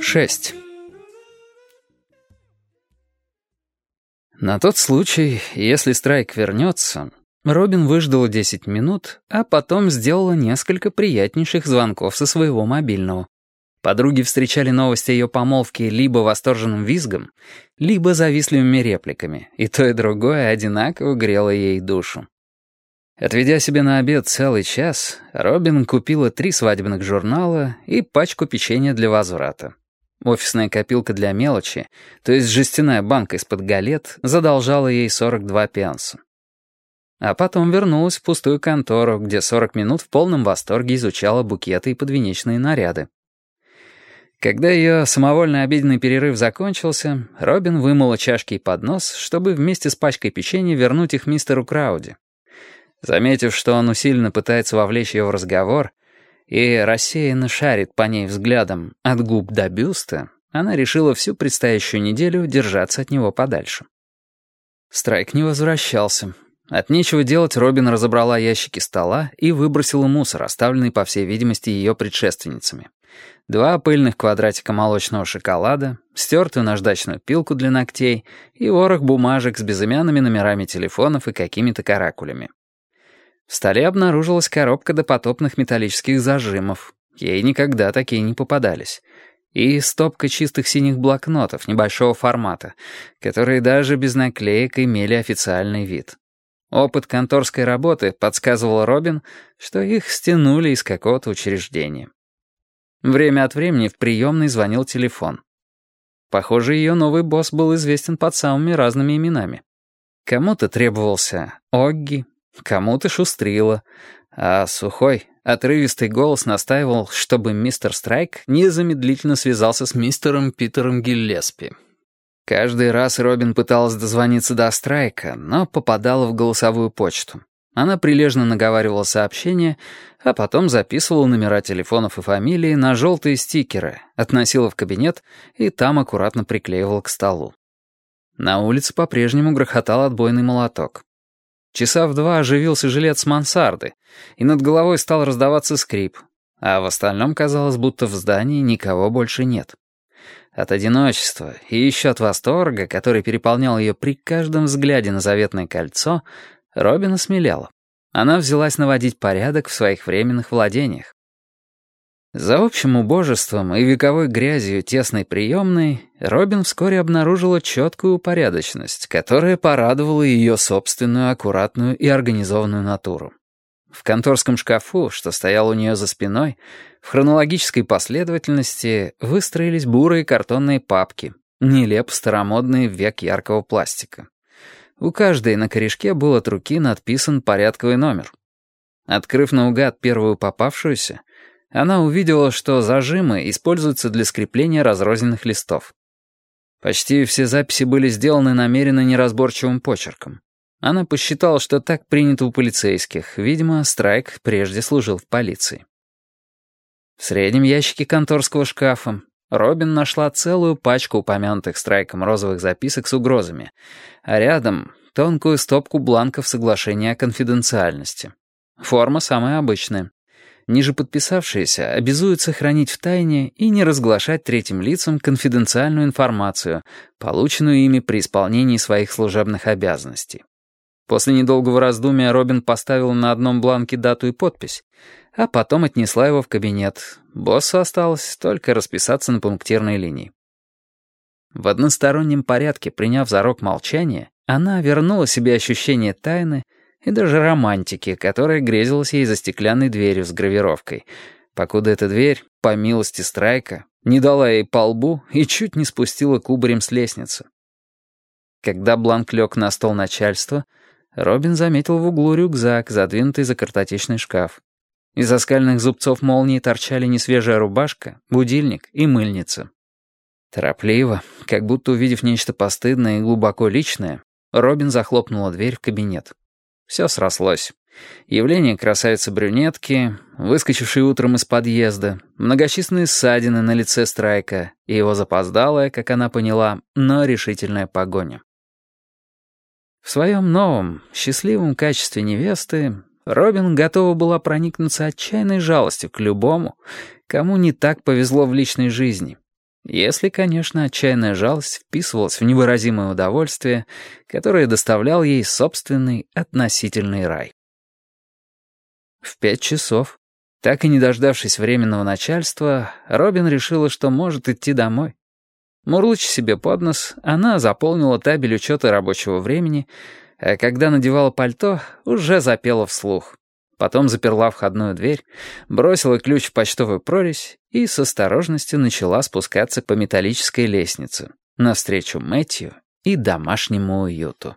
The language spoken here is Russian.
Шесть. На тот случай, если Страйк вернется, Робин выждала 10 минут, а потом сделала несколько приятнейших звонков со своего мобильного. Подруги встречали новости ее помолвки либо восторженным визгом, либо завистливыми репликами, и то и другое одинаково грело ей душу. Отведя себе на обед целый час, Робин купила три свадебных журнала и пачку печенья для возврата. Офисная копилка для мелочи, то есть жестяная банка из-под галет, задолжала ей 42 пенса. А потом вернулась в пустую контору, где 40 минут в полном восторге изучала букеты и подвенечные наряды. Когда ее самовольный обеденный перерыв закончился, Робин вымыла чашки и поднос, чтобы вместе с пачкой печенья вернуть их мистеру Крауди. Заметив, что он усиленно пытается вовлечь ее в разговор и рассеянно шарит по ней взглядом от губ до бюста, она решила всю предстоящую неделю держаться от него подальше. Страйк не возвращался. От нечего делать Робин разобрала ящики стола и выбросила мусор, оставленный, по всей видимости, ее предшественницами два пыльных квадратика молочного шоколада, стертую наждачную пилку для ногтей и ворох бумажек с безымянными номерами телефонов и какими-то каракулями. В столе обнаружилась коробка допотопных металлических зажимов. Ей никогда такие не попадались. И стопка чистых синих блокнотов небольшого формата, которые даже без наклеек имели официальный вид. Опыт конторской работы подсказывал Робин, что их стянули из какого-то учреждения. Время от времени в приемной звонил телефон. Похоже, ее новый босс был известен под самыми разными именами. Кому-то требовался Огги, кому-то Шустрила, а сухой, отрывистый голос настаивал, чтобы мистер Страйк незамедлительно связался с мистером Питером Гиллеспи. Каждый раз Робин пыталась дозвониться до Страйка, но попадала в голосовую почту. Она прилежно наговаривала сообщения, а потом записывала номера телефонов и фамилии на желтые стикеры, относила в кабинет и там аккуратно приклеивала к столу. На улице по-прежнему грохотал отбойный молоток. Часа в два оживился жилет с мансарды, и над головой стал раздаваться скрип, а в остальном казалось, будто в здании никого больше нет. От одиночества и еще от восторга, который переполнял ее при каждом взгляде на заветное кольцо, Робин осмелела. Она взялась наводить порядок в своих временных владениях. За общим убожеством и вековой грязью тесной приемной Робин вскоре обнаружила четкую упорядоченность, которая порадовала ее собственную аккуратную и организованную натуру. В конторском шкафу, что стоял у нее за спиной, в хронологической последовательности выстроились бурые картонные папки, нелепо старомодные век яркого пластика. У каждой на корешке был от руки надписан порядковый номер. Открыв наугад первую попавшуюся, она увидела, что зажимы используются для скрепления разрозненных листов. Почти все записи были сделаны намеренно неразборчивым почерком. Она посчитала, что так принято у полицейских. Видимо, Страйк прежде служил в полиции. В среднем ящике конторского шкафа Робин нашла целую пачку упомянутых страйком розовых записок с угрозами, а рядом — тонкую стопку бланков соглашения о конфиденциальности. Форма самая обычная. Ниже подписавшиеся обязуют сохранить в тайне и не разглашать третьим лицам конфиденциальную информацию, полученную ими при исполнении своих служебных обязанностей. После недолгого раздумия Робин поставил на одном бланке дату и подпись, а потом отнесла его в кабинет. Боссу осталось только расписаться на пунктирной линии. В одностороннем порядке, приняв зарок молчания, она вернула себе ощущение тайны и даже романтики, которая грезилась ей за стеклянной дверью с гравировкой, покуда эта дверь, по милости Страйка, не дала ей по лбу и чуть не спустила кубарем с лестницы. Когда бланк лег на стол начальства, Робин заметил в углу рюкзак, задвинутый за картотечный шкаф. Из оскальных зубцов молнии торчали несвежая рубашка, будильник и мыльница. Торопливо, как будто увидев нечто постыдное и глубоко личное, Робин захлопнула дверь в кабинет. Все срослось. Явление красавицы-брюнетки, выскочившей утром из подъезда, многочисленные ссадины на лице Страйка и его запоздалая, как она поняла, но решительная погоня. В своем новом, счастливом качестве невесты Робин готова была проникнуться отчаянной жалостью к любому, кому не так повезло в личной жизни. Если, конечно, отчаянная жалость вписывалась в невыразимое удовольствие, которое доставлял ей собственный относительный рай. В пять часов, так и не дождавшись временного начальства, Робин решила, что может идти домой. Мурлыча себе под нос, она заполнила табель учета рабочего времени, а когда надевала пальто, уже запела вслух. Потом заперла входную дверь, бросила ключ в почтовую прорезь и с осторожностью начала спускаться по металлической лестнице навстречу Мэтью и домашнему уюту.